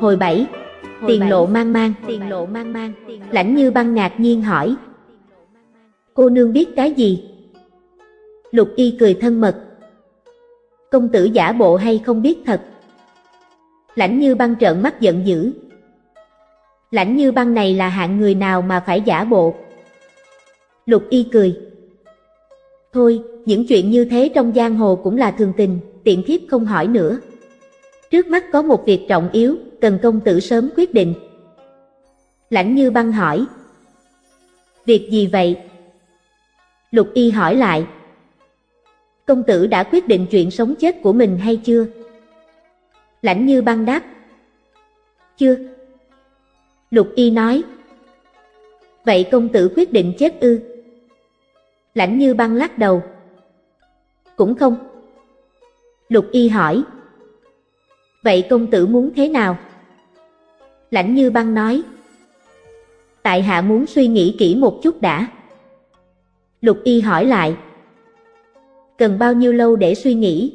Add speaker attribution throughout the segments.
Speaker 1: Hồi 7 Tiền lộ mang mang. Tiền lộ mang mang. Lãnh như băng ngạc nhiên hỏi. Cô nương biết cái gì? Lục y cười thân mật. Công tử giả bộ hay không biết thật? Lãnh như băng trợn mắt giận dữ. Lãnh như băng này là hạng người nào mà phải giả bộ? Lục y cười. Thôi, những chuyện như thế trong giang hồ cũng là thường tình, tiện thiếp không hỏi nữa. Trước mắt có một việc trọng yếu, cần công tử sớm quyết định. Lãnh như băng hỏi. Việc gì vậy? Lục y hỏi lại. Công tử đã quyết định chuyện sống chết của mình hay chưa? Lãnh như băng đáp. Chưa. Lục y nói. Vậy công tử quyết định chết ư? Lãnh như băng lắc đầu. Cũng không. Lục y hỏi. Vậy công tử muốn thế nào? Lãnh như băng nói. Tại hạ muốn suy nghĩ kỹ một chút đã. Lục y hỏi lại. Cần bao nhiêu lâu để suy nghĩ?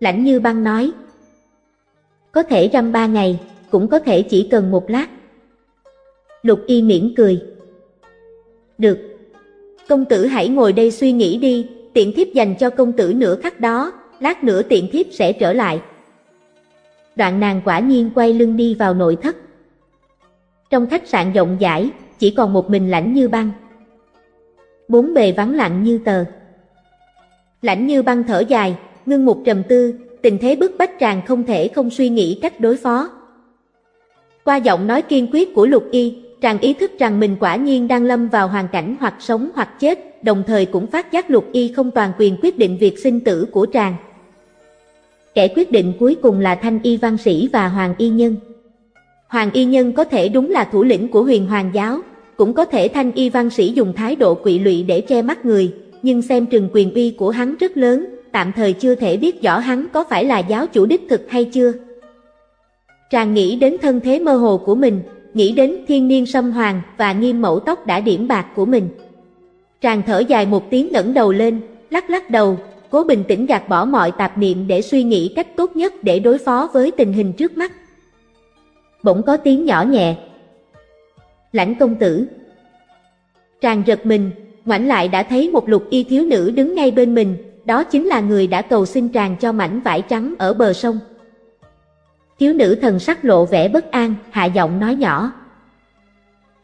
Speaker 1: Lãnh như băng nói. Có thể răm ba ngày, cũng có thể chỉ cần một lát. Lục y mỉm cười. Được. Công tử hãy ngồi đây suy nghĩ đi, tiện thiếp dành cho công tử nửa khắc đó, lát nữa tiện thiếp sẽ trở lại. Đoạn nàng quả nhiên quay lưng đi vào nội thất. Trong khách sạn rộng rãi, chỉ còn một mình lãnh như băng. Bốn bề vắng lặng như tờ. Lãnh như băng thở dài, ngưng một trầm tư, tình thế bức bách chàng không thể không suy nghĩ cách đối phó. Qua giọng nói kiên quyết của lục y, chàng ý thức rằng mình quả nhiên đang lâm vào hoàn cảnh hoặc sống hoặc chết, đồng thời cũng phát giác lục y không toàn quyền quyết định việc sinh tử của chàng. Kẻ quyết định cuối cùng là Thanh Y Văn Sĩ và Hoàng Y Nhân. Hoàng Y Nhân có thể đúng là thủ lĩnh của huyền hoàng giáo, cũng có thể Thanh Y Văn Sĩ dùng thái độ quỵ lụy để che mắt người, nhưng xem trừng quyền uy của hắn rất lớn, tạm thời chưa thể biết rõ hắn có phải là giáo chủ đích thực hay chưa. Tràng nghĩ đến thân thế mơ hồ của mình, nghĩ đến thiên niên sâm hoàng và nghiêm mẫu tóc đã điểm bạc của mình. Tràng thở dài một tiếng ngẩng đầu lên, lắc lắc đầu, cố bình tĩnh gạt bỏ mọi tạp niệm để suy nghĩ cách tốt nhất để đối phó với tình hình trước mắt. Bỗng có tiếng nhỏ nhẹ. Lãnh công tử. Tràng giật mình, ngoảnh lại đã thấy một lục y thiếu nữ đứng ngay bên mình, đó chính là người đã cầu xin tràng cho mảnh vải trắng ở bờ sông. Thiếu nữ thần sắc lộ vẻ bất an, hạ giọng nói nhỏ.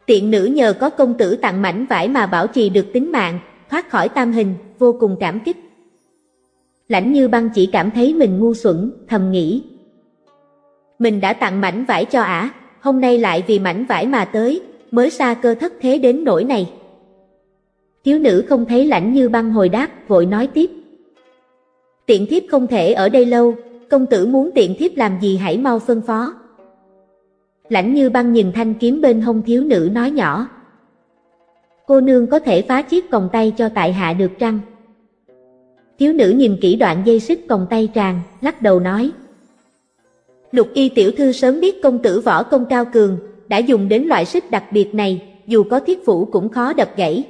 Speaker 1: Tiện nữ nhờ có công tử tặng mảnh vải mà bảo trì được tính mạng, thoát khỏi tam hình, vô cùng cảm kích. Lãnh như băng chỉ cảm thấy mình ngu xuẩn, thầm nghĩ. Mình đã tặng mảnh vải cho ả, hôm nay lại vì mảnh vải mà tới, mới xa cơ thất thế đến nỗi này. Thiếu nữ không thấy lãnh như băng hồi đáp, vội nói tiếp. Tiện thiếp không thể ở đây lâu, công tử muốn tiện thiếp làm gì hãy mau phân phó. Lãnh như băng nhìn thanh kiếm bên hông thiếu nữ nói nhỏ. Cô nương có thể phá chiếc còng tay cho tại hạ được trăng. Thiếu nữ nhìn kỹ đoạn dây xích còng tay tràn, lắc đầu nói. Lục y tiểu thư sớm biết công tử võ công cao cường, đã dùng đến loại xích đặc biệt này, dù có thiết phủ cũng khó đập gãy.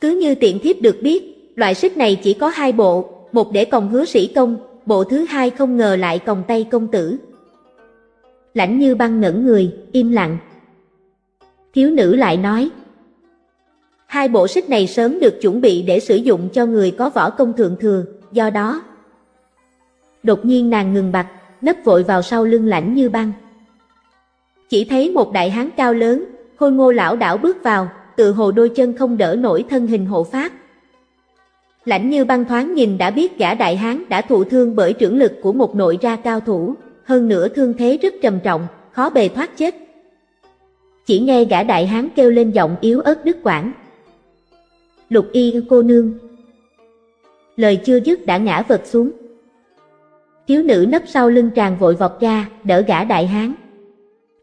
Speaker 1: Cứ như tiện thiếp được biết, loại xích này chỉ có hai bộ, một để còng hứa sĩ công, bộ thứ hai không ngờ lại còng tay công tử. Lãnh như băng ngẩn người, im lặng. Thiếu nữ lại nói. Hai bộ sách này sớm được chuẩn bị để sử dụng cho người có võ công thượng thừa, do đó. Đột nhiên nàng ngừng bặt, nấp vội vào sau lưng lãnh như băng. Chỉ thấy một đại hán cao lớn, khôi ngô lão đảo bước vào, tự hồ đôi chân không đỡ nổi thân hình hộ pháp. Lãnh như băng thoáng nhìn đã biết gã đại hán đã thụ thương bởi trưởng lực của một nội ra cao thủ, hơn nữa thương thế rất trầm trọng, khó bề thoát chết. Chỉ nghe gã đại hán kêu lên giọng yếu ớt đứt quãng. Lục y cô nương. Lời chưa dứt đã ngã vật xuống. Thiếu nữ nấp sau lưng tràn vội vọt ra, đỡ gã đại hán.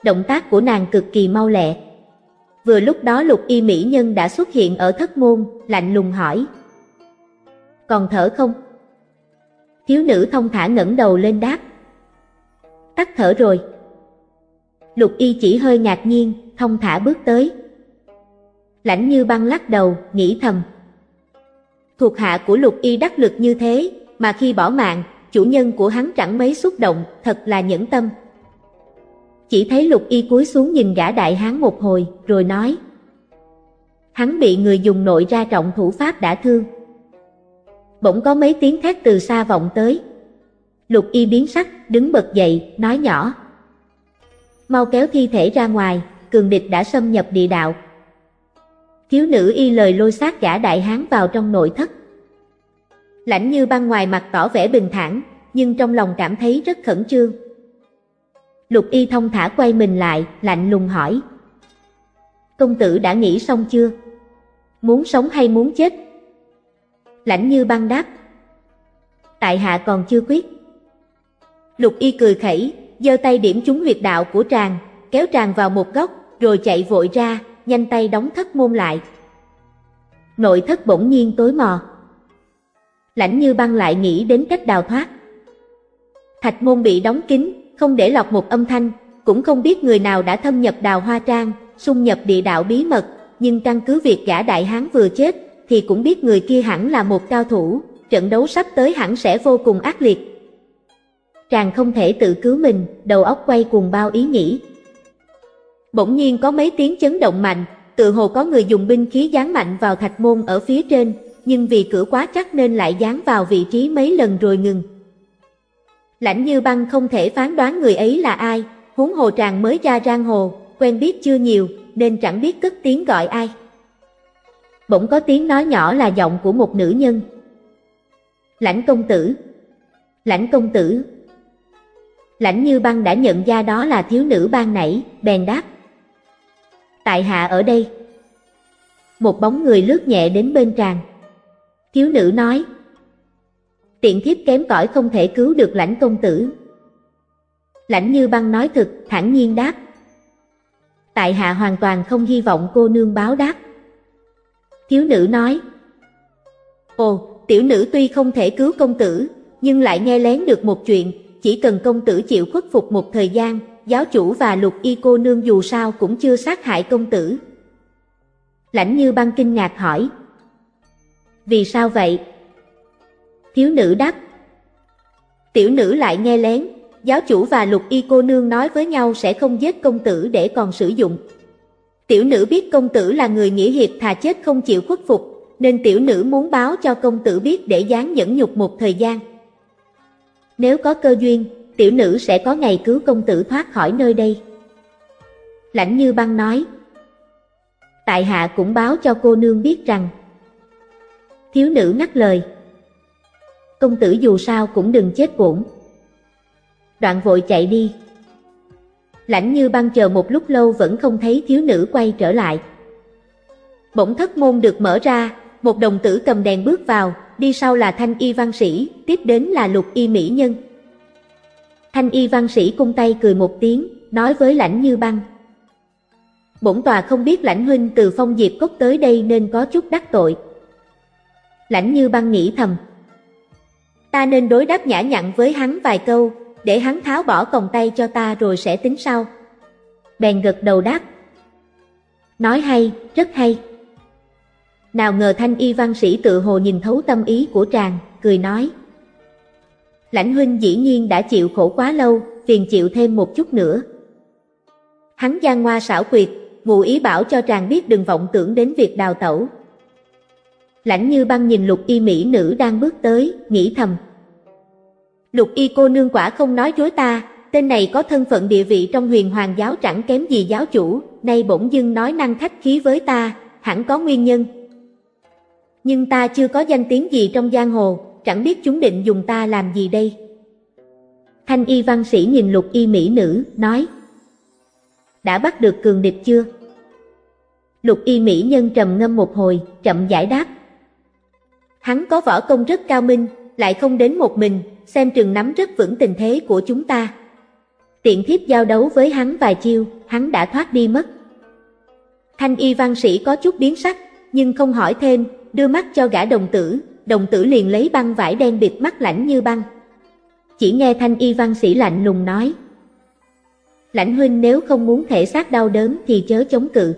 Speaker 1: Động tác của nàng cực kỳ mau lẹ. Vừa lúc đó lục y mỹ nhân đã xuất hiện ở thất môn, lạnh lùng hỏi. Còn thở không? Thiếu nữ thông thả ngẩng đầu lên đáp. Tắt thở rồi. Lục y chỉ hơi ngạc nhiên, thông thả bước tới. Lãnh như băng lắc đầu, nghĩ thầm. Thuộc hạ của lục y đắc lực như thế, mà khi bỏ mạng, chủ nhân của hắn chẳng mấy xúc động, thật là nhẫn tâm. Chỉ thấy lục y cúi xuống nhìn gã đại hán một hồi, rồi nói. Hắn bị người dùng nội ra trọng thủ pháp đã thương. Bỗng có mấy tiếng thét từ xa vọng tới. Lục y biến sắc, đứng bật dậy, nói nhỏ. Mau kéo thi thể ra ngoài, cường địch đã xâm nhập địa đạo. Thiếu nữ y lời lôi sát gã đại hán vào trong nội thất. Lãnh như băng ngoài mặt tỏ vẻ bình thản, nhưng trong lòng cảm thấy rất khẩn trương. Lục y thông thả quay mình lại, lạnh lùng hỏi. Công tử đã nghĩ xong chưa? Muốn sống hay muốn chết? Lãnh như băng đáp. Tại hạ còn chưa quyết. Lục y cười khẩy, giơ tay điểm trúng huyệt đạo của tràng, kéo tràng vào một góc, rồi chạy vội ra, nhanh tay đóng thất môn lại. Nội thất bỗng nhiên tối mò. Lãnh như băng lại nghĩ đến cách đào thoát. Thạch môn bị đóng kín, không để lọt một âm thanh, cũng không biết người nào đã thâm nhập đào hoa trang, xung nhập địa đạo bí mật, nhưng căn cứ việc gã đại hán vừa chết, thì cũng biết người kia hẳn là một cao thủ, trận đấu sắp tới hẳn sẽ vô cùng ác liệt. Chàng không thể tự cứu mình, đầu óc quay cuồng bao ý nghĩ. Bỗng nhiên có mấy tiếng chấn động mạnh, tự hồ có người dùng binh khí giáng mạnh vào thạch môn ở phía trên, nhưng vì cửa quá chắc nên lại giáng vào vị trí mấy lần rồi ngừng. Lãnh như băng không thể phán đoán người ấy là ai, huống hồ tràng mới ra rang hồ, quen biết chưa nhiều, nên chẳng biết cất tiếng gọi ai. Bỗng có tiếng nói nhỏ là giọng của một nữ nhân. Lãnh công tử. Lãnh công tử. Lãnh như băng đã nhận ra đó là thiếu nữ ban nãy, bèn đáp. Tại hạ ở đây. Một bóng người lướt nhẹ đến bên tràng. Thiếu nữ nói. Tiện thiếp kém cỏi không thể cứu được lãnh công tử. Lãnh như băng nói thực, thẳng nhiên đáp. Tại hạ hoàn toàn không hy vọng cô nương báo đáp. Thiếu nữ nói. Ồ, tiểu nữ tuy không thể cứu công tử, nhưng lại nghe lén được một chuyện, chỉ cần công tử chịu khuất phục một thời gian, giáo chủ và lục y cô nương dù sao cũng chưa sát hại công tử. Lãnh như băng kinh ngạc hỏi. Vì sao vậy? Thiếu nữ đáp. Tiểu nữ lại nghe lén, giáo chủ và lục y cô nương nói với nhau sẽ không giết công tử để còn sử dụng. Tiểu nữ biết công tử là người nghĩa hiệp thà chết không chịu khuất phục, nên tiểu nữ muốn báo cho công tử biết để dán nhẫn nhục một thời gian. Nếu có cơ duyên, tiểu nữ sẽ có ngày cứu công tử thoát khỏi nơi đây. Lãnh như băng nói, Tại hạ cũng báo cho cô nương biết rằng, Thiếu nữ ngắt lời, Công tử dù sao cũng đừng chết bổn. Đoạn vội chạy đi. Lãnh như băng chờ một lúc lâu vẫn không thấy thiếu nữ quay trở lại. Bỗng thất môn được mở ra, một đồng tử cầm đèn bước vào, đi sau là thanh y văn sĩ, tiếp đến là lục y mỹ nhân. Thanh y văn sĩ cung tay cười một tiếng, nói với lãnh như băng. Bổn tòa không biết lãnh huynh từ phong diệp cốc tới đây nên có chút đắc tội. Lãnh như băng nghĩ thầm. Ta nên đối đáp nhã nhặn với hắn vài câu, để hắn tháo bỏ còng tay cho ta rồi sẽ tính sau. Bèn gật đầu đáp. Nói hay, rất hay. Nào ngờ thanh y văn sĩ tự hồ nhìn thấu tâm ý của chàng, cười nói. Lãnh huynh dĩ nhiên đã chịu khổ quá lâu, phiền chịu thêm một chút nữa. Hắn gian ngoa xảo quyệt, ngụ ý bảo cho chàng biết đừng vọng tưởng đến việc đào tẩu. Lãnh như băng nhìn lục y mỹ nữ đang bước tới, nghĩ thầm. Lục y cô nương quả không nói dối ta, tên này có thân phận địa vị trong huyền hoàng giáo chẳng kém gì giáo chủ, nay bỗng dưng nói năng khách khí với ta, hẳn có nguyên nhân. Nhưng ta chưa có danh tiếng gì trong giang hồ, chẳng biết chúng định dùng ta làm gì đây. Thanh y văn sĩ nhìn lục y mỹ nữ, nói Đã bắt được cường địch chưa? Lục y mỹ nhân trầm ngâm một hồi, chậm giải đáp Hắn có võ công rất cao minh, lại không đến một mình, xem trường nắm rất vững tình thế của chúng ta. Tiện thiếp giao đấu với hắn vài chiêu, hắn đã thoát đi mất. Thanh y văn sĩ có chút biến sắc, nhưng không hỏi thêm, đưa mắt cho gã đồng tử, đồng tử liền lấy băng vải đen bịt mắt lạnh như băng. Chỉ nghe thanh y văn sĩ lạnh lùng nói. Lãnh huynh nếu không muốn thể xác đau đớn thì chớ chống cự.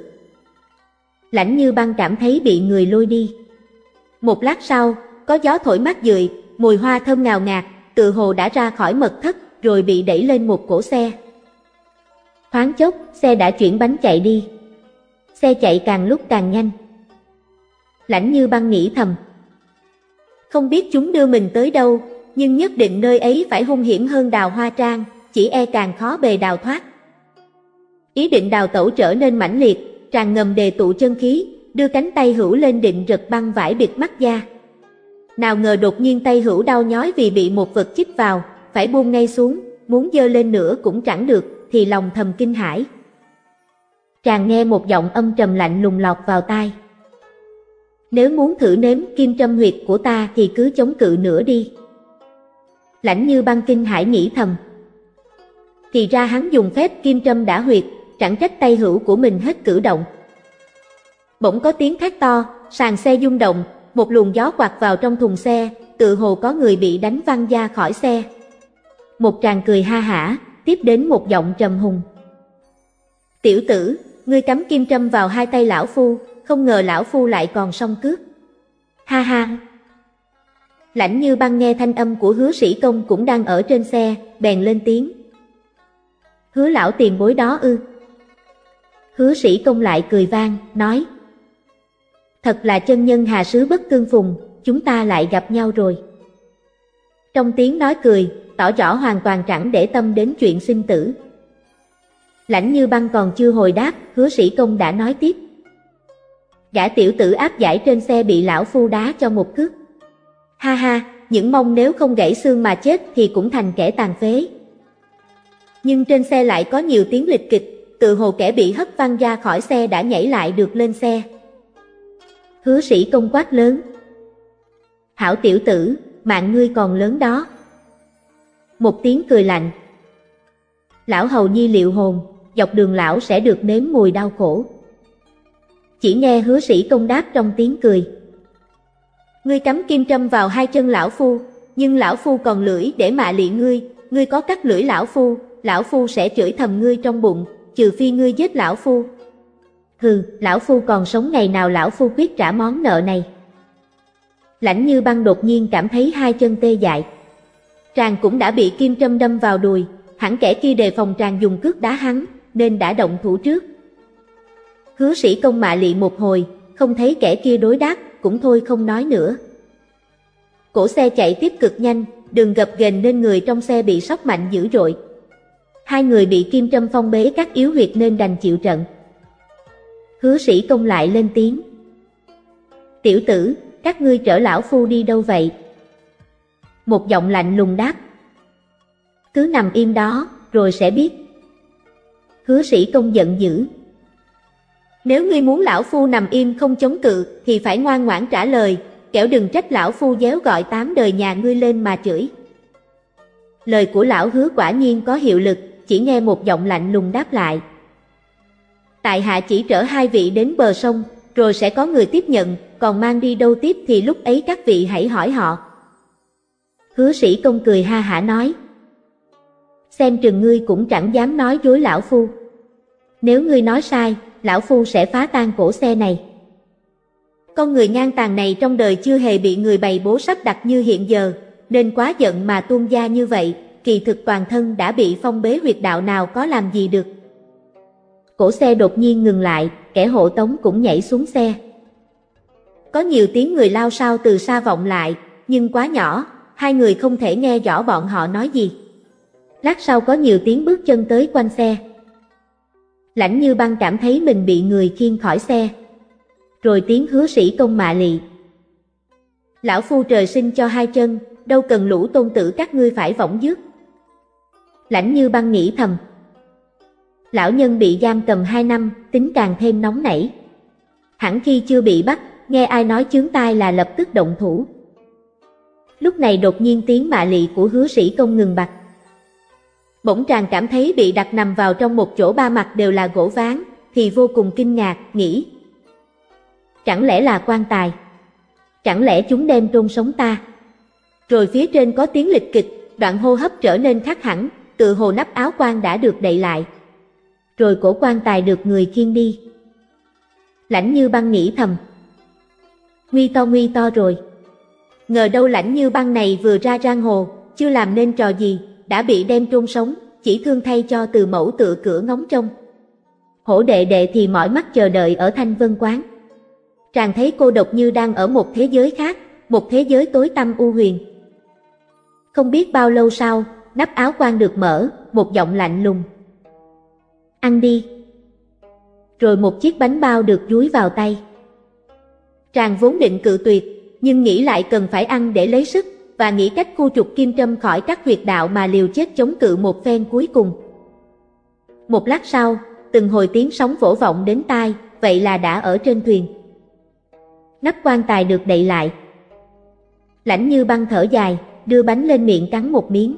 Speaker 1: Lãnh như băng cảm thấy bị người lôi đi. Một lát sau, có gió thổi mát dười, mùi hoa thơm ngào ngạt, tự hồ đã ra khỏi mật thất, rồi bị đẩy lên một cổ xe. Thoáng chốc, xe đã chuyển bánh chạy đi. Xe chạy càng lúc càng nhanh. Lãnh như băng nghĩ thầm. Không biết chúng đưa mình tới đâu, nhưng nhất định nơi ấy phải hung hiểm hơn đào hoa trang, chỉ e càng khó bề đào thoát. Ý định đào tẩu trở nên mãnh liệt, tràn ngầm đề tụ chân khí, đưa cánh tay hữu lên định rực băng vải bịt mắt da. Nào ngờ đột nhiên tay hữu đau nhói vì bị một vật chích vào, phải buông ngay xuống, muốn dơ lên nữa cũng chẳng được, thì lòng thầm kinh hãi. Chàng nghe một giọng âm trầm lạnh lùng lọt vào tai. Nếu muốn thử nếm kim trâm huyệt của ta thì cứ chống cự nữa đi. Lãnh như băng kinh hải nghĩ thầm. Thì ra hắn dùng phép kim trâm đã huyệt, chẳng trách tay hữu của mình hết cử động. Bỗng có tiếng thét to, sàn xe rung động, một luồng gió quạt vào trong thùng xe, tự hồ có người bị đánh văng ra khỏi xe. Một tràng cười ha hả, tiếp đến một giọng trầm hùng. Tiểu tử, ngươi cắm kim trâm vào hai tay lão phu, không ngờ lão phu lại còn song cướp. Ha ha! Lãnh như băng nghe thanh âm của hứa sĩ công cũng đang ở trên xe, bèn lên tiếng. Hứa lão tiền bối đó ư. Hứa sĩ công lại cười vang, nói. Thật là chân nhân hà sứ bất tương phùng, chúng ta lại gặp nhau rồi. Trong tiếng nói cười, tỏ rõ hoàn toàn chẳng để tâm đến chuyện sinh tử. Lãnh như băng còn chưa hồi đáp, hứa sĩ công đã nói tiếp. Gã tiểu tử áp giải trên xe bị lão phu đá cho một cước. Ha ha, những mong nếu không gãy xương mà chết thì cũng thành kẻ tàn phế. Nhưng trên xe lại có nhiều tiếng lịch kịch, tự hồ kẻ bị hất văng ra khỏi xe đã nhảy lại được lên xe. Hứa sĩ công quát lớn. Hảo tiểu tử, mạng ngươi còn lớn đó. Một tiếng cười lạnh. Lão hầu nhi liệu hồn, dọc đường lão sẽ được nếm mùi đau khổ. Chỉ nghe hứa sĩ công đáp trong tiếng cười. Ngươi cắm kim trâm vào hai chân lão phu, nhưng lão phu còn lưỡi để mạ lị ngươi, ngươi có cắt lưỡi lão phu, lão phu sẽ chửi thầm ngươi trong bụng, trừ phi ngươi giết lão phu. Hừ, lão phu còn sống ngày nào lão phu quyết trả món nợ này. Lãnh như băng đột nhiên cảm thấy hai chân tê dại. Tràng cũng đã bị kim trâm đâm vào đùi, hẳn kẻ kia đề phòng tràng dùng cước đá hắn, nên đã động thủ trước. Hứa sĩ công mạ lị một hồi, không thấy kẻ kia đối đáp, cũng thôi không nói nữa. Cổ xe chạy tiếp cực nhanh, đường gập ghềnh nên người trong xe bị sốc mạnh dữ dội. Hai người bị kim trâm phong bế các yếu huyệt nên đành chịu trận. Hứa sĩ công lại lên tiếng. Tiểu tử, các ngươi trở lão phu đi đâu vậy? Một giọng lạnh lùng đáp. Cứ nằm im đó, rồi sẽ biết. Hứa sĩ công giận dữ. Nếu ngươi muốn lão phu nằm im không chống cự, thì phải ngoan ngoãn trả lời, kẻo đừng trách lão phu déo gọi tám đời nhà ngươi lên mà chửi. Lời của lão hứa quả nhiên có hiệu lực, chỉ nghe một giọng lạnh lùng đáp lại. Tại hạ chỉ trở hai vị đến bờ sông, rồi sẽ có người tiếp nhận, còn mang đi đâu tiếp thì lúc ấy các vị hãy hỏi họ. Hứa sĩ công cười ha hả nói. Xem chừng ngươi cũng chẳng dám nói dối lão phu. Nếu ngươi nói sai, lão phu sẽ phá tan cổ xe này. Con người ngang tàn này trong đời chưa hề bị người bày bố sắp đặt như hiện giờ, nên quá giận mà tuôn ra như vậy, kỳ thực toàn thân đã bị phong bế huyệt đạo nào có làm gì được. Cổ xe đột nhiên ngừng lại, kẻ hộ tống cũng nhảy xuống xe. Có nhiều tiếng người lao sao từ xa vọng lại, nhưng quá nhỏ, hai người không thể nghe rõ bọn họ nói gì. Lát sau có nhiều tiếng bước chân tới quanh xe. Lãnh như băng cảm thấy mình bị người khiêng khỏi xe. Rồi tiếng hứa sĩ công mạ lị. Lão phu trời sinh cho hai chân, đâu cần lũ tôn tử các ngươi phải võng dứt. Lãnh như băng nghĩ thầm. Lão nhân bị giam cầm hai năm, tính càng thêm nóng nảy. Hẳn khi chưa bị bắt, nghe ai nói chướng tai là lập tức động thủ. Lúc này đột nhiên tiếng mạ lị của hứa sĩ công ngừng bặt. Bỗng chàng cảm thấy bị đặt nằm vào trong một chỗ ba mặt đều là gỗ ván, thì vô cùng kinh ngạc, nghĩ. Chẳng lẽ là quan tài? Chẳng lẽ chúng đem trôn sống ta? Rồi phía trên có tiếng lịch kịch, đoạn hô hấp trở nên khác hẳn, tự hồ nắp áo quan đã được đậy lại. Rồi cổ quan tài được người khiêng đi. Lãnh như băng nghĩ thầm. Nguy to nguy to rồi. Ngờ đâu lãnh như băng này vừa ra giang hồ, chưa làm nên trò gì, đã bị đem chôn sống, chỉ thương thay cho từ mẫu tựa cửa ngóng trông. Hổ đệ đệ thì mỏi mắt chờ đợi ở thanh vân quán. Tràng thấy cô độc như đang ở một thế giới khác, một thế giới tối tăm u huyền. Không biết bao lâu sau, nắp áo quan được mở, một giọng lạnh lùng. Ăn đi. Rồi một chiếc bánh bao được dúi vào tay. Tràng vốn định cự tuyệt, nhưng nghĩ lại cần phải ăn để lấy sức, và nghĩ cách khu trục kim trâm khỏi các huyệt đạo mà liều chết chống cự một phen cuối cùng. Một lát sau, từng hồi tiếng sóng vỗ vọng đến tai, vậy là đã ở trên thuyền. Nắp quan tài được đậy lại. Lãnh như băng thở dài, đưa bánh lên miệng cắn một miếng.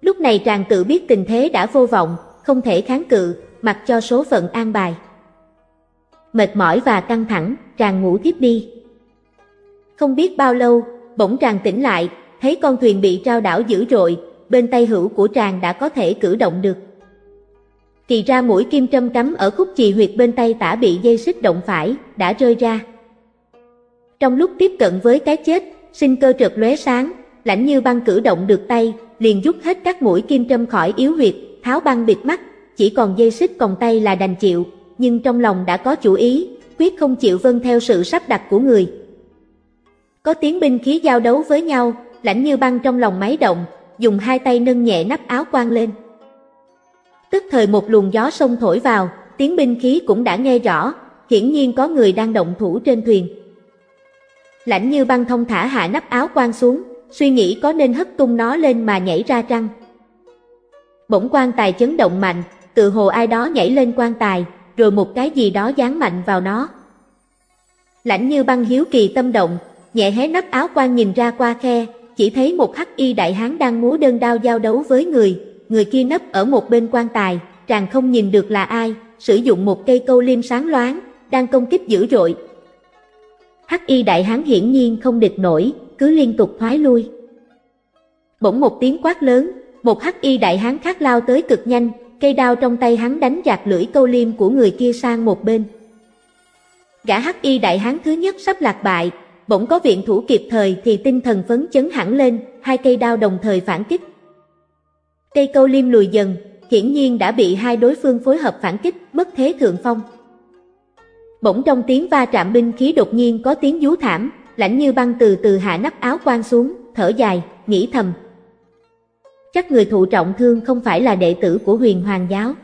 Speaker 1: Lúc này tràng tự biết tình thế đã vô vọng, không thể kháng cự, mặc cho số phận an bài. Mệt mỏi và căng thẳng, tràng ngủ tiếp đi. Không biết bao lâu, bỗng tràng tỉnh lại, thấy con thuyền bị trao đảo dữ dội, bên tay hữu của tràng đã có thể cử động được. Thì ra mũi kim trâm cắm ở khúc chì huyệt bên tay tả bị dây xích động phải, đã rơi ra. Trong lúc tiếp cận với cái chết, sinh cơ trượt lóe sáng, lãnh như băng cử động được tay, liền rút hết các mũi kim trâm khỏi yếu huyệt, tháo băng bịt mắt, chỉ còn dây xích còn tay là đành chịu, nhưng trong lòng đã có chủ ý, quyết không chịu vâng theo sự sắp đặt của người. Có tiếng binh khí giao đấu với nhau, lãnh như băng trong lòng máy động, dùng hai tay nâng nhẹ nắp áo quan lên. Tức thời một luồng gió sông thổi vào, tiếng binh khí cũng đã nghe rõ, hiển nhiên có người đang động thủ trên thuyền. Lãnh như băng thông thả hạ nắp áo quan xuống, suy nghĩ có nên hất tung nó lên mà nhảy ra trăng. Bỗng quan tài chấn động mạnh, tự hồ ai đó nhảy lên quan tài, rồi một cái gì đó dán mạnh vào nó. Lãnh như băng hiếu kỳ tâm động, nhẹ hé nắp áo quan nhìn ra qua khe, chỉ thấy một hắc y đại hán đang múa đơn đao giao đấu với người, người kia nấp ở một bên quan tài, chàng không nhìn được là ai, sử dụng một cây câu liêm sáng loáng, đang công kích dữ dội. Hắc y đại hán hiển nhiên không địch nổi, cứ liên tục thoái lui. Bỗng một tiếng quát lớn, một hắc y đại hán khác lao tới cực nhanh, cây đao trong tay hắn đánh giạt lưỡi câu liêm của người kia sang một bên. Gã hắc y đại hán thứ nhất sắp lạc bại, bỗng có viện thủ kịp thời thì tinh thần phấn chấn hẳn lên, hai cây đao đồng thời phản kích. Cây câu liêm lùi dần, hiển nhiên đã bị hai đối phương phối hợp phản kích, mất thế thượng phong. Bỗng trong tiếng va chạm binh khí đột nhiên có tiếng rú thảm, lãnh như băng từ từ hạ nắp áo quan xuống, thở dài, nghĩ thầm. Chắc người thụ trọng thương không phải là đệ tử của huyền hoàng giáo.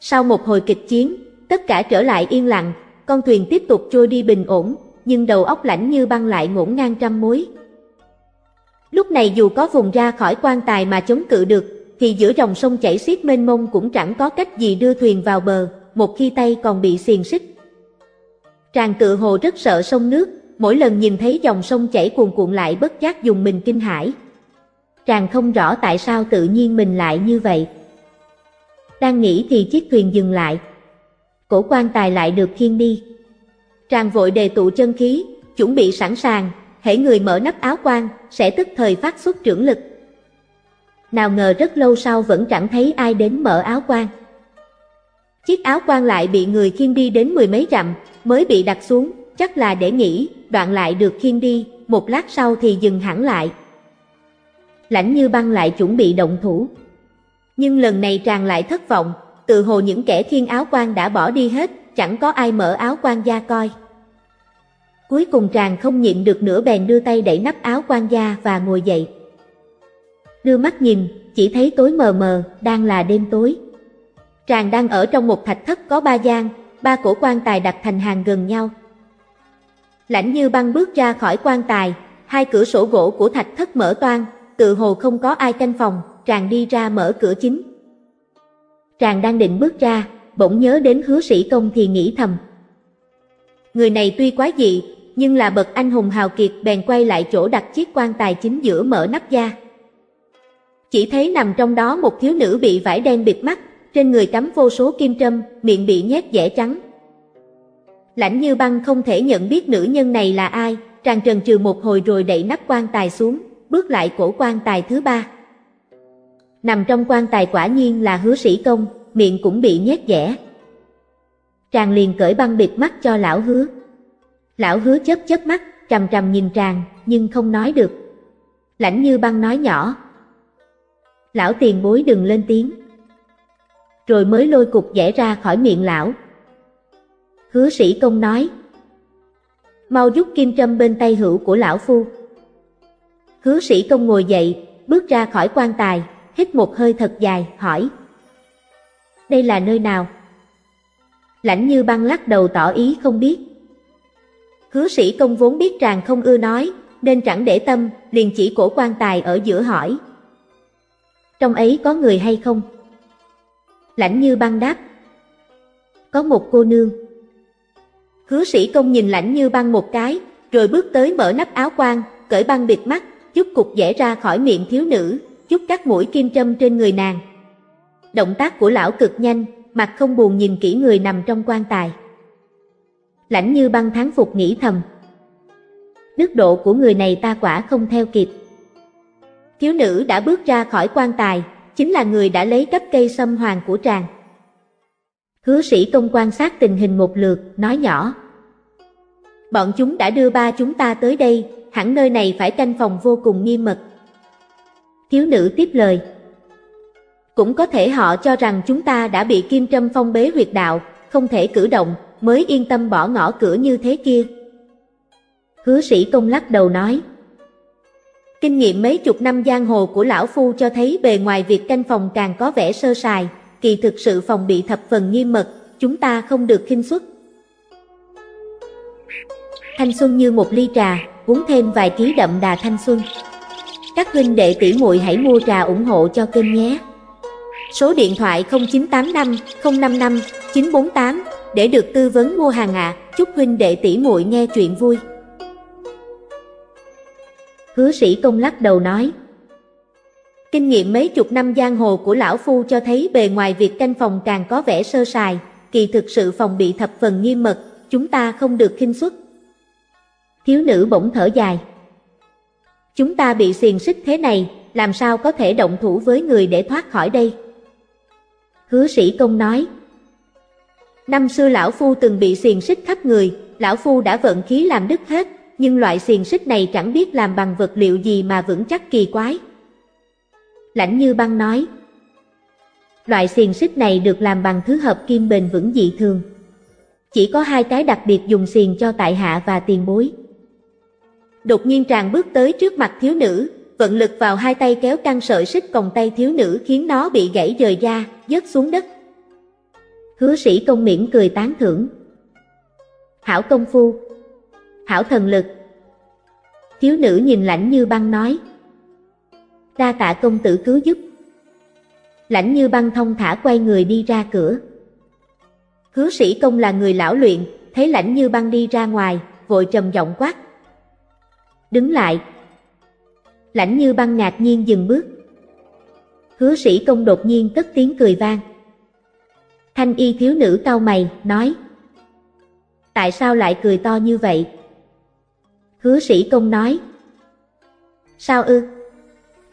Speaker 1: Sau một hồi kịch chiến, tất cả trở lại yên lặng, con thuyền tiếp tục trôi đi bình ổn, nhưng đầu óc lãnh như băng lại ngổn ngang trăm mối. Lúc này dù có vùng ra khỏi quan tài mà chống cự được, thì giữa dòng sông chảy xiết mênh mông cũng chẳng có cách gì đưa thuyền vào bờ, một khi tay còn bị xiềng xích. Tràng tự hồ rất sợ sông nước, mỗi lần nhìn thấy dòng sông chảy cuồn cuộn lại bất giác dùng mình kinh hãi. Tràng không rõ tại sao tự nhiên mình lại như vậy. Đang nghĩ thì chiếc thuyền dừng lại. Cổ quan tài lại được khiêng đi. Tràng vội đề tụ chân khí, chuẩn bị sẵn sàng, hễ người mở nắp áo quan, sẽ tức thời phát xuất trưởng lực. Nào ngờ rất lâu sau vẫn chẳng thấy ai đến mở áo quan. Chiếc áo quan lại bị người khiêng đi đến mười mấy dặm, mới bị đặt xuống, chắc là để nghỉ, đoạn lại được khiêng đi, một lát sau thì dừng hẳn lại. Lãnh như băng lại chuẩn bị động thủ. Nhưng lần này tràng lại thất vọng, từ hồ những kẻ khiên áo quan đã bỏ đi hết, chẳng có ai mở áo quan ra coi. Cuối cùng chàng không nhịn được nữa bèn đưa tay đẩy nắp áo quan gia và ngồi dậy. Đưa mắt nhìn, chỉ thấy tối mờ mờ, đang là đêm tối. Tràng đang ở trong một thạch thất có ba gian, ba cổ quan tài đặt thành hàng gần nhau. Lãnh như băng bước ra khỏi quan tài, hai cửa sổ gỗ của thạch thất mở toan, tự hồ không có ai canh phòng, tràng đi ra mở cửa chính. Tràng đang định bước ra, bỗng nhớ đến hứa sĩ công thì nghĩ thầm. Người này tuy quá dị, nhưng là bậc anh hùng hào kiệt bèn quay lại chỗ đặt chiếc quan tài chính giữa mở nắp da. Chỉ thấy nằm trong đó một thiếu nữ bị vải đen bịt mắt, trên người cắm vô số kim trâm, miệng bị nhét dẻ trắng. Lãnh như băng không thể nhận biết nữ nhân này là ai, tràn trần trừ một hồi rồi đẩy nắp quan tài xuống, bước lại cổ quan tài thứ ba. Nằm trong quan tài quả nhiên là hứa sĩ công, miệng cũng bị nhét dẻ. Tràng liền cởi băng bịt mắt cho lão hứa. Lão hứa chớp chớp mắt, trầm trầm nhìn tràng, nhưng không nói được. Lãnh như băng nói nhỏ. Lão tiền bối đừng lên tiếng. Rồi mới lôi cục dẻ ra khỏi miệng lão. Hứa sĩ công nói. Mau rút kim trâm bên tay hữu của lão phu. Hứa sĩ công ngồi dậy, bước ra khỏi quan tài, hít một hơi thật dài, hỏi. Đây là nơi nào? Lãnh như băng lắc đầu tỏ ý không biết. Hứa sĩ công vốn biết rằng không ưa nói, nên chẳng để tâm, liền chỉ cổ quan tài ở giữa hỏi. Trong ấy có người hay không? Lãnh như băng đáp. Có một cô nương. Hứa sĩ công nhìn lãnh như băng một cái, rồi bước tới mở nắp áo quan, cởi băng bịt mắt, chút cục dễ ra khỏi miệng thiếu nữ, chút cắt mũi kim châm trên người nàng. Động tác của lão cực nhanh, mặt không buồn nhìn kỹ người nằm trong quan tài. Lãnh như băng tháng phục nghĩ thầm. Đức độ của người này ta quả không theo kịp. Thiếu nữ đã bước ra khỏi quan tài, chính là người đã lấy cấp cây sâm hoàng của tràng. Hứa sĩ công quan sát tình hình một lượt, nói nhỏ. Bọn chúng đã đưa ba chúng ta tới đây, hẳn nơi này phải canh phòng vô cùng nghiêm mật. Thiếu nữ tiếp lời. Cũng có thể họ cho rằng chúng ta đã bị kim trâm phong bế huyệt đạo, không thể cử động, mới yên tâm bỏ ngõ cửa như thế kia. Hứa sĩ công lắc đầu nói. Kinh nghiệm mấy chục năm giang hồ của lão phu cho thấy bề ngoài việc canh phòng càng có vẻ sơ sài, kỳ thực sự phòng bị thập phần nghiêm mật, chúng ta không được khinh suất. Thanh xuân như một ly trà, uống thêm vài ký đậm đà thanh xuân. Các huynh đệ tỷ muội hãy mua trà ủng hộ cho kênh nhé. Số điện thoại 0985 055 948 để được tư vấn mua hàng ạ. Chúc huynh đệ tỷ muội nghe chuyện vui. Hứa sĩ công lắc đầu nói. Kinh nghiệm mấy chục năm giang hồ của lão phu cho thấy bề ngoài việc canh phòng càng có vẻ sơ sài, kỳ thực sự phòng bị thập phần nghiêm mật, chúng ta không được khinh suất. Thiếu nữ bỗng thở dài. Chúng ta bị xiềng xích thế này, làm sao có thể động thủ với người để thoát khỏi đây? Hứa sĩ công nói. Năm xưa lão phu từng bị xiềng xích khắp người, lão phu đã vận khí làm đứt hết, nhưng loại xiềng xích này chẳng biết làm bằng vật liệu gì mà vững chắc kỳ quái. Lãnh như băng nói. Loại xiềng xích này được làm bằng thứ hợp kim bền vững dị thường. Chỉ có hai cái đặc biệt dùng xiềng cho tại hạ và tiền bối. Đột nhiên tràng bước tới trước mặt thiếu nữ, vận lực vào hai tay kéo căng sợi xích còng tay thiếu nữ khiến nó bị gãy rời ra, rớt xuống đất. Hứa sĩ công miễn cười tán thưởng. Hảo công phu, hảo thần lực. Thiếu nữ nhìn lãnh như băng nói. Đa tạ công tử cứu giúp. Lãnh như băng thông thả quay người đi ra cửa. Hứa sĩ công là người lão luyện, thấy lãnh như băng đi ra ngoài, vội trầm giọng quát. Đứng lại. Lãnh như băng ngạc nhiên dừng bước. Hứa sĩ công đột nhiên cất tiếng cười vang. Thanh y thiếu nữ cau mày, nói Tại sao lại cười to như vậy? Hứa sĩ công nói Sao ư?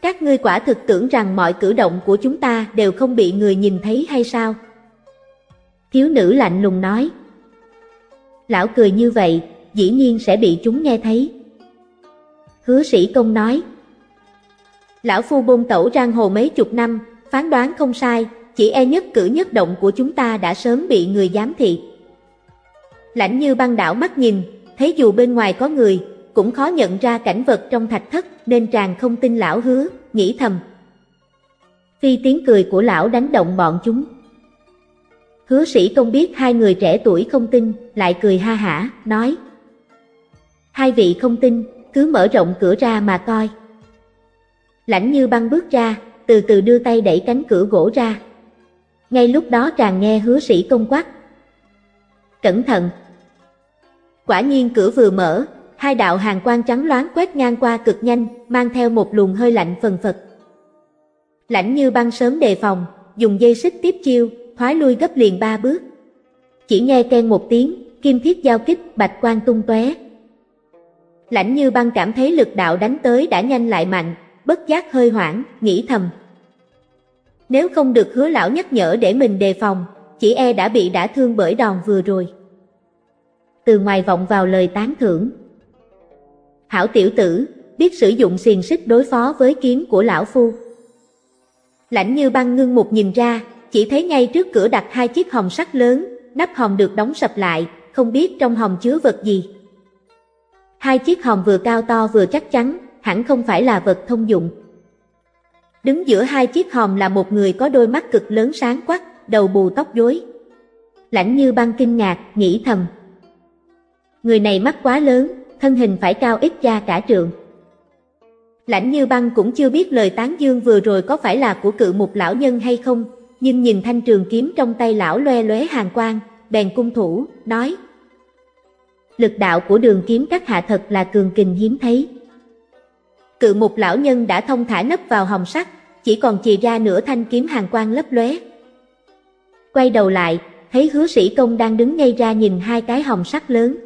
Speaker 1: Các ngươi quả thực tưởng rằng mọi cử động của chúng ta đều không bị người nhìn thấy hay sao? Thiếu nữ lạnh lùng nói Lão cười như vậy, dĩ nhiên sẽ bị chúng nghe thấy. Hứa sĩ công nói Lão phu bôn tẩu giang hồ mấy chục năm, phán đoán không sai, chỉ e nhất cử nhất động của chúng ta đã sớm bị người giám thị. Lãnh như băng đảo mắt nhìn, thấy dù bên ngoài có người, cũng khó nhận ra cảnh vật trong thạch thất nên chàng không tin lão hứa, nghĩ thầm. Phi tiếng cười của lão đánh động bọn chúng. Hứa sĩ công biết hai người trẻ tuổi không tin, lại cười ha hả, nói. Hai vị không tin, cứ mở rộng cửa ra mà coi. Lãnh như băng bước ra, từ từ đưa tay đẩy cánh cửa gỗ ra. Ngay lúc đó tràn nghe hứa sĩ công quát. Cẩn thận! Quả nhiên cửa vừa mở, hai đạo hàng quang trắng loáng quét ngang qua cực nhanh, mang theo một luồng hơi lạnh phần phật. Lãnh như băng sớm đề phòng, dùng dây xích tiếp chiêu, thoái lui gấp liền ba bước. Chỉ nghe ken một tiếng, kim thiết giao kích, bạch quang tung tóe. Lãnh như băng cảm thấy lực đạo đánh tới đã nhanh lại mạnh, bất giác hơi hoảng, nghĩ thầm. Nếu không được hứa lão nhắc nhở để mình đề phòng, chỉ e đã bị đả thương bởi đòn vừa rồi. Từ ngoài vọng vào lời tán thưởng. Hảo tiểu tử, biết sử dụng xiềng xích đối phó với kiếm của lão phu. Lãnh như băng ngưng một nhìn ra, chỉ thấy ngay trước cửa đặt hai chiếc hòm sắt lớn, nắp hòm được đóng sập lại, không biết trong hòm chứa vật gì. Hai chiếc hòm vừa cao to vừa chắc chắn, hẳn không phải là vật thông dụng. Đứng giữa hai chiếc hòm là một người có đôi mắt cực lớn sáng quắc, đầu bù tóc rối. Lãnh như băng kinh ngạc, nghĩ thầm. Người này mắt quá lớn, thân hình phải cao ít ra cả trượng. Lãnh như băng cũng chưa biết lời tán dương vừa rồi có phải là của cự một lão nhân hay không, nhưng nhìn thanh trường kiếm trong tay lão loe lóe hàng quang, bèn cung thủ, nói. Lực đạo của đường kiếm các hạ thật là cường kình hiếm thấy. Cự một lão nhân đã thông thả nấp vào hồng sắt, chỉ còn chì ra nửa thanh kiếm hàng quang lấp lóe. Quay đầu lại, thấy hứa sĩ công đang đứng ngay ra nhìn hai cái hồng sắt lớn.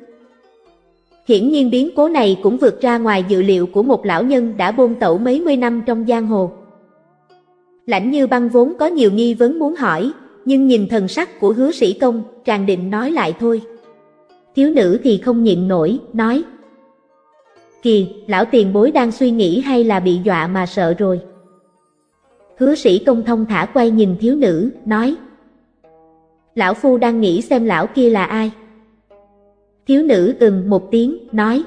Speaker 1: Hiển nhiên biến cố này cũng vượt ra ngoài dự liệu của một lão nhân đã bôn tẩu mấy mươi năm trong giang hồ. Lãnh như băng vốn có nhiều nghi vấn muốn hỏi, nhưng nhìn thần sắc của hứa sĩ công, tràn định nói lại thôi. Thiếu nữ thì không nhịn nổi, nói. Kìa, lão tiền bối đang suy nghĩ hay là bị dọa mà sợ rồi. Hứa sĩ công thông thả quay nhìn thiếu nữ, nói. Lão phu đang nghĩ xem lão kia là ai. Thiếu nữ ừm một tiếng, nói.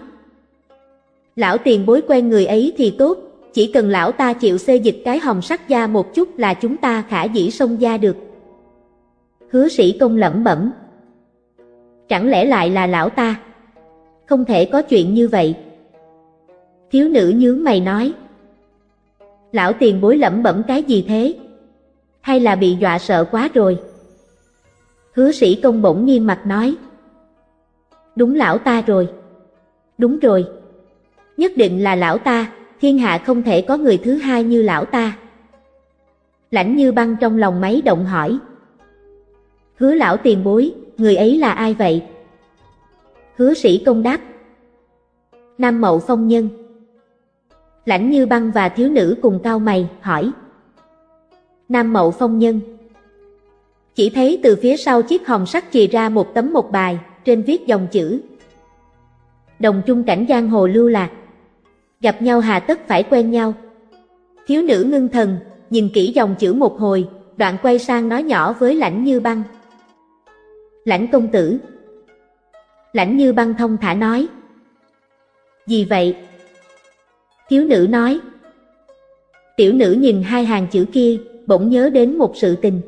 Speaker 1: Lão tiền bối quen người ấy thì tốt, chỉ cần lão ta chịu xê dịch cái hồng sắt da một chút là chúng ta khả dĩ xông da được. Hứa sĩ công lẩm bẩm. Chẳng lẽ lại là lão ta? Không thể có chuyện như vậy. Thiếu nữ nhướng mày nói. Lão tiền bối lẩm bẩm cái gì thế? Hay là bị dọa sợ quá rồi? Hứa sĩ công bỗng nhiên mặt nói. Đúng lão ta rồi. Đúng rồi. Nhất định là lão ta, thiên hạ không thể có người thứ hai như lão ta. Lãnh như băng trong lòng máy động hỏi. Hứa lão tiền bối, người ấy là ai vậy? Hứa sĩ công đáp. Nam mậu phong nhân. Lãnh như băng và thiếu nữ cùng cao mày, hỏi. Nam mậu phong nhân. Chỉ thấy từ phía sau chiếc hòm sắt chì ra một tấm một bài, trên viết dòng chữ. Đồng chung cảnh giang hồ lưu lạc. Gặp nhau hà tất phải quen nhau. Thiếu nữ ngưng thần, nhìn kỹ dòng chữ một hồi, đoạn quay sang nói nhỏ với lãnh như băng. Lãnh công tử. Lãnh như băng thông thả nói. Gì vậy? Thiếu nữ nói. Tiểu nữ nhìn hai hàng chữ kia, bỗng nhớ đến một sự tình.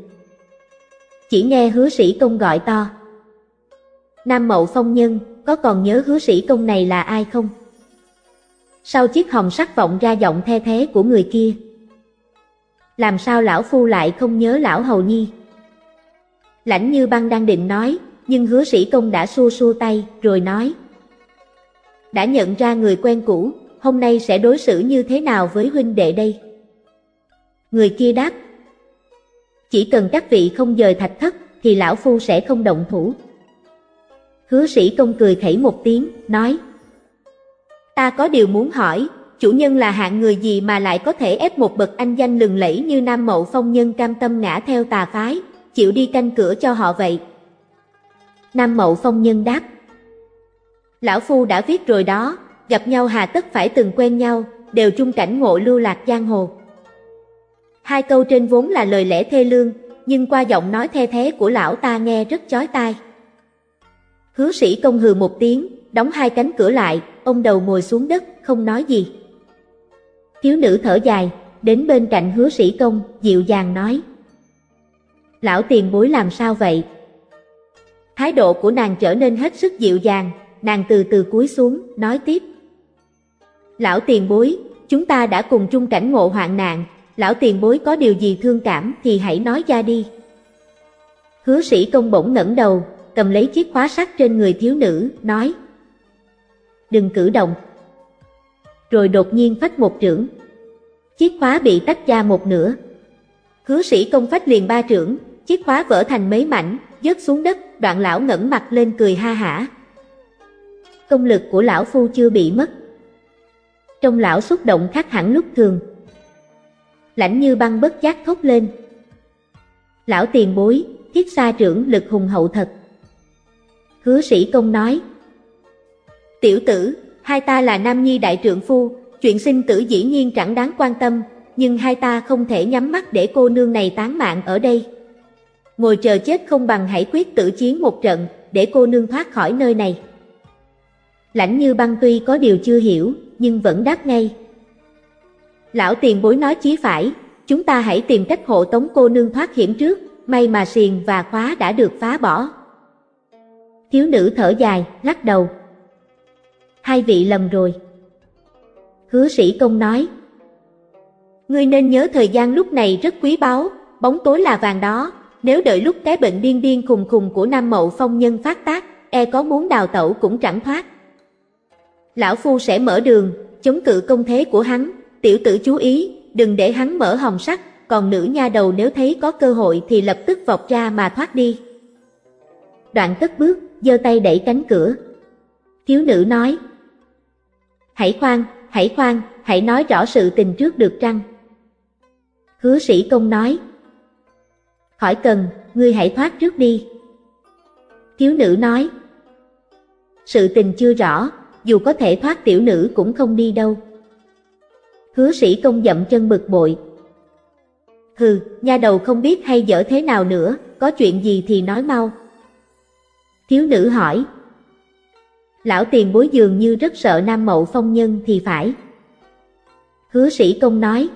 Speaker 1: Chỉ nghe hứa sĩ công gọi to. Nam Mậu Phong Nhân, có còn nhớ hứa sĩ công này là ai không? Sau chiếc hồng sắc vọng ra giọng the thế của người kia. Làm sao lão phu lại không nhớ lão hầu nhi? Lãnh như băng đang định nói, nhưng hứa sĩ công đã xua xua tay, rồi nói. Đã nhận ra người quen cũ, hôm nay sẽ đối xử như thế nào với huynh đệ đây? Người kia đáp. Chỉ cần các vị không dời thạch thất, thì lão phu sẽ không động thủ. Hứa sĩ công cười khẩy một tiếng, nói Ta có điều muốn hỏi, chủ nhân là hạng người gì mà lại có thể ép một bậc anh danh lừng lẫy như Nam Mậu Phong Nhân cam tâm ngã theo tà phái, chịu đi canh cửa cho họ vậy? Nam Mậu Phong Nhân đáp Lão Phu đã viết rồi đó, gặp nhau hà tất phải từng quen nhau, đều chung cảnh ngộ lưu lạc giang hồ. Hai câu trên vốn là lời lẽ thê lương, nhưng qua giọng nói the thế của lão ta nghe rất chói tai. Hứa sĩ công hừ một tiếng, đóng hai cánh cửa lại, ông đầu ngồi xuống đất, không nói gì. Thiếu nữ thở dài, đến bên cạnh hứa sĩ công, dịu dàng nói. Lão tiền bối làm sao vậy? Thái độ của nàng trở nên hết sức dịu dàng, nàng từ từ cúi xuống, nói tiếp. Lão tiền bối, chúng ta đã cùng chung cảnh ngộ hoạn nạn, lão tiền bối có điều gì thương cảm thì hãy nói ra đi. Hứa sĩ công bỗng ngẩng đầu, cầm lấy chiếc khóa sắt trên người thiếu nữ, nói Đừng cử động. Rồi đột nhiên phách một trưởng. Chiếc khóa bị tách ra một nửa. Hứa sĩ công phách liền ba trưởng, chiếc khóa vỡ thành mấy mảnh, rớt xuống đất, đoạn lão ngẩng mặt lên cười ha hả. Công lực của lão phu chưa bị mất. Trong lão xúc động khác hẳn lúc thường. Lãnh như băng bất giác thốt lên. Lão tiền bối, thiết xa trưởng lực hùng hậu thật. Hứa sĩ công nói. Tiểu tử, hai ta là nam nhi đại trượng phu, chuyện sinh tử dĩ nhiên chẳng đáng quan tâm, nhưng hai ta không thể nhắm mắt để cô nương này tán mạng ở đây. Ngồi chờ chết không bằng hãy quyết tử chiến một trận, để cô nương thoát khỏi nơi này. Lãnh như băng tuy có điều chưa hiểu, nhưng vẫn đáp ngay. Lão tiền bối nói chí phải, chúng ta hãy tìm cách hộ tống cô nương thoát hiểm trước, may mà xiềng và khóa đã được phá bỏ. Thiếu nữ thở dài, lắc đầu. Hai vị lầm rồi. Hứa sĩ công nói. Ngươi nên nhớ thời gian lúc này rất quý báu, bóng tối là vàng đó, nếu đợi lúc cái bệnh điên điên khùng khùng của Nam Mậu Phong Nhân phát tác, e có muốn đào tẩu cũng chẳng thoát. Lão Phu sẽ mở đường, chống cự công thế của hắn, tiểu tử chú ý, đừng để hắn mở hồng sắt, còn nữ nha đầu nếu thấy có cơ hội thì lập tức vọt ra mà thoát đi. Đoạn cất bước, giơ tay đẩy cánh cửa. Thiếu nữ nói, Hãy khoan, hãy khoan, hãy nói rõ sự tình trước được trăng. Hứa sĩ công nói, Khỏi cần, ngươi hãy thoát trước đi. Thiếu nữ nói, Sự tình chưa rõ, dù có thể thoát tiểu nữ cũng không đi đâu. Hứa sĩ công dậm chân bực bội. Hừ, nha đầu không biết hay dở thế nào nữa, có chuyện gì thì nói mau. Thiếu nữ hỏi. Lão tiền bối dường như rất sợ nam mậu phong nhân thì phải. Hứa sĩ công nói.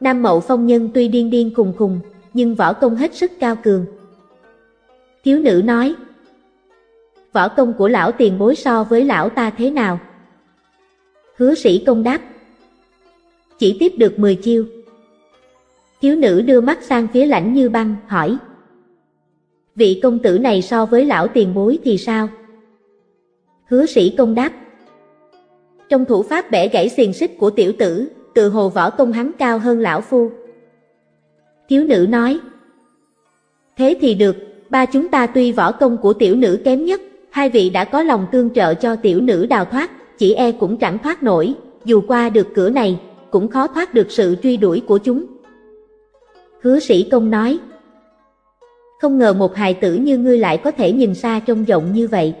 Speaker 1: Nam mậu phong nhân tuy điên điên khùng khùng, nhưng võ công hết sức cao cường. Thiếu nữ nói, võ công của lão tiền bối so với lão ta thế nào? Hứa sĩ công đáp, chỉ tiếp được 10 chiêu. Thiếu nữ đưa mắt sang phía lãnh như băng, hỏi, vị công tử này so với lão tiền bối thì sao? Hứa sĩ công đáp, trong thủ pháp bẻ gãy xiềng xích của tiểu tử, từ hồ võ công hắn cao hơn lão phu. Thiếu nữ nói, Thế thì được, ba chúng ta tuy võ công của tiểu nữ kém nhất, hai vị đã có lòng tương trợ cho tiểu nữ đào thoát, chỉ e cũng chẳng thoát nổi, dù qua được cửa này, cũng khó thoát được sự truy đuổi của chúng. Hứa sĩ công nói, Không ngờ một hài tử như ngươi lại có thể nhìn xa trông rộng như vậy.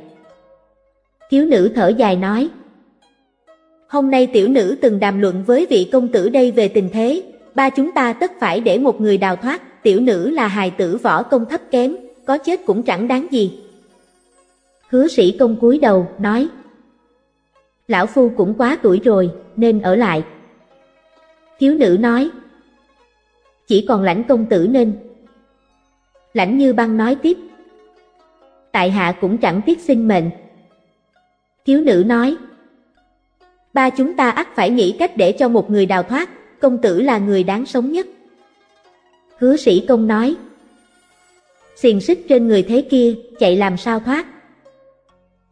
Speaker 1: Thiếu nữ thở dài nói, Hôm nay tiểu nữ từng đàm luận với vị công tử đây về tình thế, ba chúng ta tất phải để một người đào thoát, tiểu nữ là hài tử võ công thấp kém, có chết cũng chẳng đáng gì. Hứa sĩ công cúi đầu, nói Lão Phu cũng quá tuổi rồi, nên ở lại. Thiếu nữ nói Chỉ còn lãnh công tử nên. Lãnh như băng nói tiếp Tại hạ cũng chẳng tiếc sinh mệnh. Thiếu nữ nói Ba chúng ta ắt phải nghĩ cách để cho một người đào thoát, công tử là người đáng sống nhất. Hứa sĩ công nói, xiềng xích trên người thế kia, chạy làm sao thoát.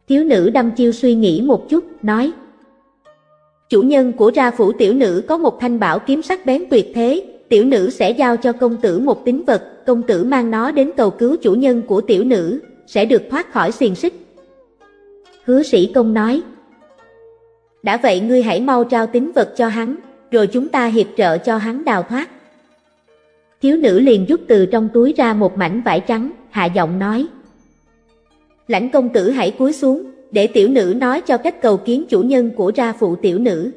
Speaker 1: Thiếu nữ đâm chiêu suy nghĩ một chút, nói, Chủ nhân của ra phủ tiểu nữ có một thanh bảo kiếm sắc bén tuyệt thế, tiểu nữ sẽ giao cho công tử một tính vật, công tử mang nó đến cầu cứu chủ nhân của tiểu nữ, sẽ được thoát khỏi xiềng xích. Hứa sĩ công nói, Đã vậy ngươi hãy mau trao tính vật cho hắn, rồi chúng ta hiệp trợ cho hắn đào thoát. Thiếu nữ liền rút từ trong túi ra một mảnh vải trắng, hạ giọng nói. Lãnh công tử hãy cúi xuống, để tiểu nữ nói cho cách cầu kiến chủ nhân của ra phụ tiểu nữ.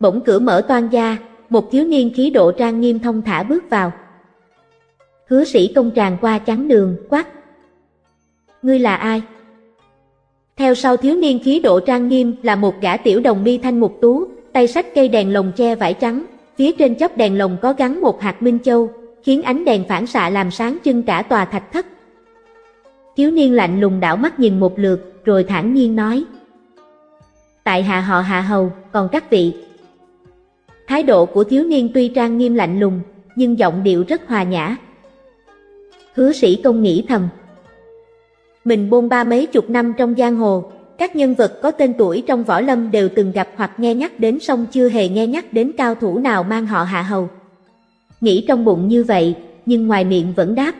Speaker 1: Bỗng cửa mở toan ra, một thiếu niên khí độ trang nghiêm thông thả bước vào. Hứa sĩ công tràn qua chắn đường, quát. Ngươi là ai? Theo sau thiếu niên khí độ trang nghiêm là một gã tiểu đồng mi thanh mục tú, tay sách cây đèn lồng che vải trắng, phía trên chóp đèn lồng có gắn một hạt minh châu, khiến ánh đèn phản xạ làm sáng trưng cả tòa thạch thất. Thiếu niên lạnh lùng đảo mắt nhìn một lượt, rồi thản nhiên nói. Tại hạ họ hạ hầu, còn các vị. Thái độ của thiếu niên tuy trang nghiêm lạnh lùng, nhưng giọng điệu rất hòa nhã. Hứa sĩ công nghĩ thầm. Mình bôn ba mấy chục năm trong giang hồ, các nhân vật có tên tuổi trong võ lâm đều từng gặp hoặc nghe nhắc đến song chưa hề nghe nhắc đến cao thủ nào mang họ hạ hầu. Nghĩ trong bụng như vậy, nhưng ngoài miệng vẫn đáp.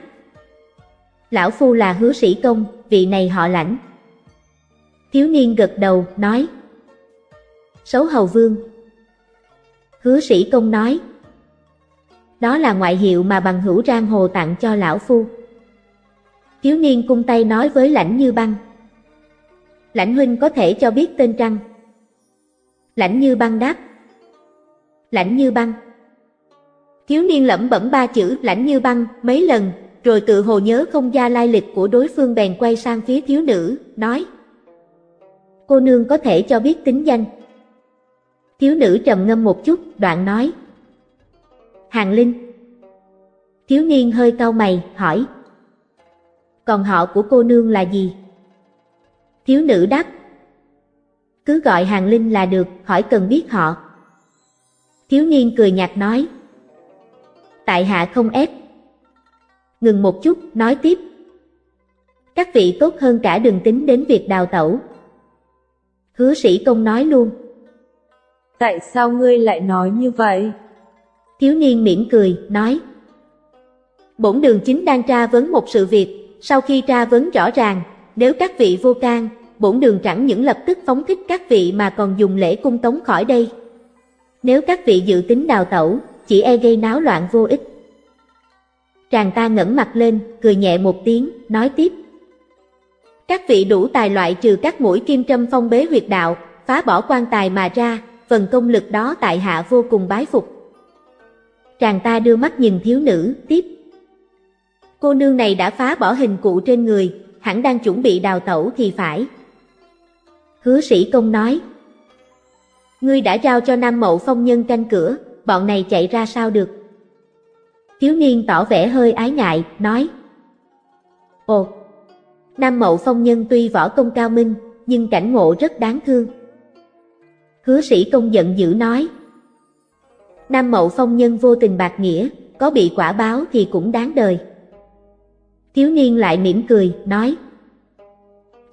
Speaker 1: Lão Phu là hứa sĩ công, vị này họ lãnh. Thiếu niên gật đầu, nói. Xấu hầu vương. Hứa sĩ công nói. Đó là ngoại hiệu mà bằng hữu rang hồ tặng cho lão Phu. Thiếu niên cung tay nói với lãnh như băng. Lãnh huynh có thể cho biết tên trăng. Lãnh như băng đáp. Lãnh như băng. Thiếu niên lẩm bẩm ba chữ lãnh như băng mấy lần, rồi tự hồ nhớ không ra lai lịch của đối phương bèn quay sang phía thiếu nữ, nói. Cô nương có thể cho biết tính danh. Thiếu nữ trầm ngâm một chút, đoạn nói. Hàng Linh. Thiếu niên hơi cau mày, hỏi. Còn họ của cô nương là gì? Thiếu nữ đáp. Cứ gọi Hàng Linh là được, hỏi cần biết họ. Thiếu niên cười nhạt nói. Tại hạ không ép. Ngừng một chút, nói tiếp. Các vị tốt hơn cả đừng tính đến việc đào tẩu. Hứa sĩ công nói luôn.
Speaker 2: Tại sao ngươi lại nói như vậy?
Speaker 1: Thiếu niên mỉm cười, nói. Bổn đường chính đang tra vấn một sự việc, sau khi tra vấn rõ ràng, nếu các vị vô can, bổn đường chẳng những lập tức phóng thích các vị mà còn dùng lễ cung tống khỏi đây. Nếu các vị dự tính đào tẩu, chỉ e gây náo loạn vô ích. Tràng ta ngẩng mặt lên, cười nhẹ một tiếng, nói tiếp. Các vị đủ tài loại trừ các mũi kim châm phong bế huyệt đạo, phá bỏ quan tài mà ra, phần công lực đó tại hạ vô cùng bái phục. Tràng ta đưa mắt nhìn thiếu nữ, tiếp. Cô nương này đã phá bỏ hình cụ trên người, hẳn đang chuẩn bị đào tẩu thì phải. Hứa sĩ công nói. Ngươi đã giao cho Nam Mậu Phong Nhân canh cửa, bọn này chạy ra sao được? Thiếu niên tỏ vẻ hơi ái ngại, nói. Ồ, Nam Mậu Phong Nhân tuy võ công cao minh, nhưng cảnh ngộ rất đáng thương. Hứa sĩ công giận dữ nói. Nam Mậu Phong Nhân vô tình bạc nghĩa, có bị quả báo thì cũng đáng đời. Thiếu niên lại mỉm cười, nói.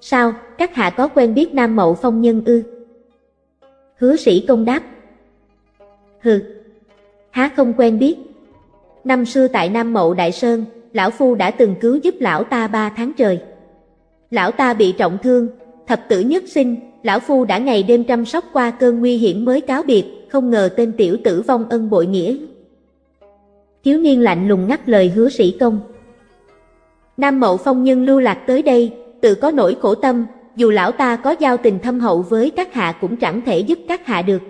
Speaker 1: Sao, các hạ có quen biết Nam Mậu Phong Nhân ư? Hứa sĩ công đáp. Hừ, há không quen biết. Năm xưa tại Nam Mậu Đại Sơn, Lão Phu đã từng cứu giúp Lão ta ba tháng trời. Lão ta bị trọng thương, thập tử nhất sinh, Lão Phu đã ngày đêm chăm sóc qua cơn nguy hiểm mới cáo biệt, không ngờ tên tiểu tử vong ân bội nghĩa. Thiếu niên lạnh lùng ngắt lời hứa sĩ công. Nam Mậu Phong Nhân lưu lạc tới đây, tự có nỗi khổ tâm, dù lão ta có giao tình thâm hậu với các hạ cũng chẳng thể giúp các hạ được.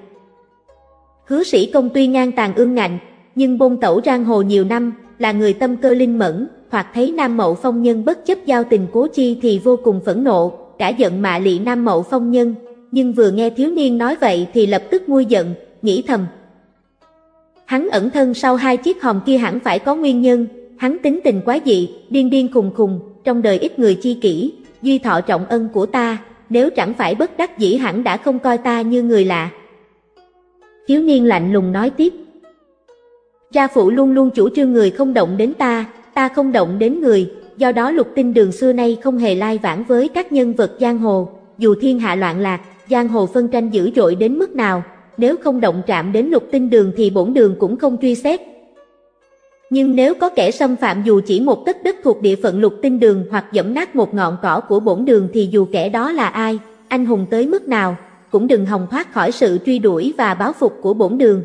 Speaker 1: Hứa sĩ công tuy ngang tàn ương ngạnh, nhưng bôn tẩu giang hồ nhiều năm, là người tâm cơ linh mẫn, hoặc thấy Nam Mậu Phong Nhân bất chấp giao tình cố chi thì vô cùng phẫn nộ, cả giận mạ lị Nam Mậu Phong Nhân, nhưng vừa nghe thiếu niên nói vậy thì lập tức nguôi giận, nghĩ thầm. Hắn ẩn thân sau hai chiếc hòm kia hẳn phải có nguyên nhân, hắn tính tình quá dị, điên điên khùng khùng, trong đời ít người chi kỷ, duy thọ trọng ân của ta, nếu chẳng phải bất đắc dĩ hẳn đã không coi ta như người lạ. Thiếu niên lạnh lùng nói tiếp. Gia phụ luôn luôn chủ trương người không động đến ta, ta không động đến người, do đó lục tinh đường xưa nay không hề lai vãng với các nhân vật giang hồ, dù thiên hạ loạn lạc, giang hồ phân tranh dữ dội đến mức nào, nếu không động chạm đến lục tinh đường thì bổn đường cũng không truy xét. Nhưng nếu có kẻ xâm phạm dù chỉ một tấc đất thuộc địa phận lục tinh đường hoặc dẫm nát một ngọn cỏ của bổn đường thì dù kẻ đó là ai, anh hùng tới mức nào, cũng đừng hòng thoát khỏi sự truy đuổi và báo phục của bổn đường.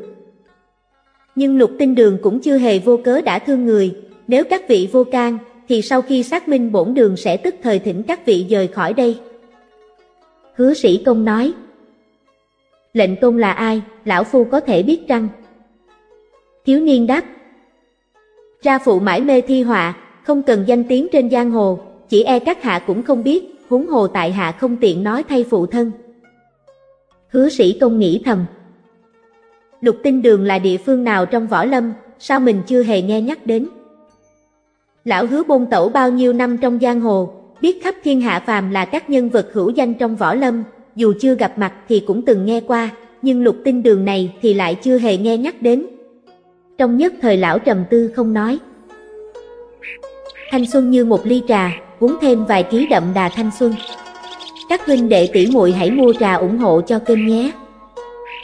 Speaker 1: Nhưng lục tinh đường cũng chưa hề vô cớ đã thương người, nếu các vị vô can, thì sau khi xác minh bổn đường sẽ tức thời thỉnh các vị rời khỏi đây. Hứa sĩ công nói, lệnh công là ai, lão phu có thể biết chăng? Thiếu niên đáp, Ra phụ mãi mê thi họa, không cần danh tiếng trên giang hồ, chỉ e các hạ cũng không biết, huống hồ tại hạ không tiện nói thay phụ thân. Hứa sĩ công nghĩ thầm. Lục tinh đường là địa phương nào trong võ lâm, sao mình chưa hề nghe nhắc đến. Lão hứa bôn tẩu bao nhiêu năm trong giang hồ, biết khắp thiên hạ phàm là các nhân vật hữu danh trong võ lâm, dù chưa gặp mặt thì cũng từng nghe qua, nhưng lục tinh đường này thì lại chưa hề nghe nhắc đến. Trong nhất thời lão trầm tư không nói. Thanh xuân như một ly trà, uống thêm vài ký đậm đà thanh xuân. Các huynh đệ tỷ muội hãy mua trà ủng hộ cho kênh nhé.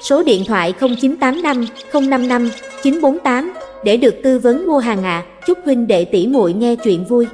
Speaker 1: Số điện thoại 0985 055 948 để được tư vấn mua hàng ạ. À. Chúc huynh đệ tỷ muội nghe chuyện vui.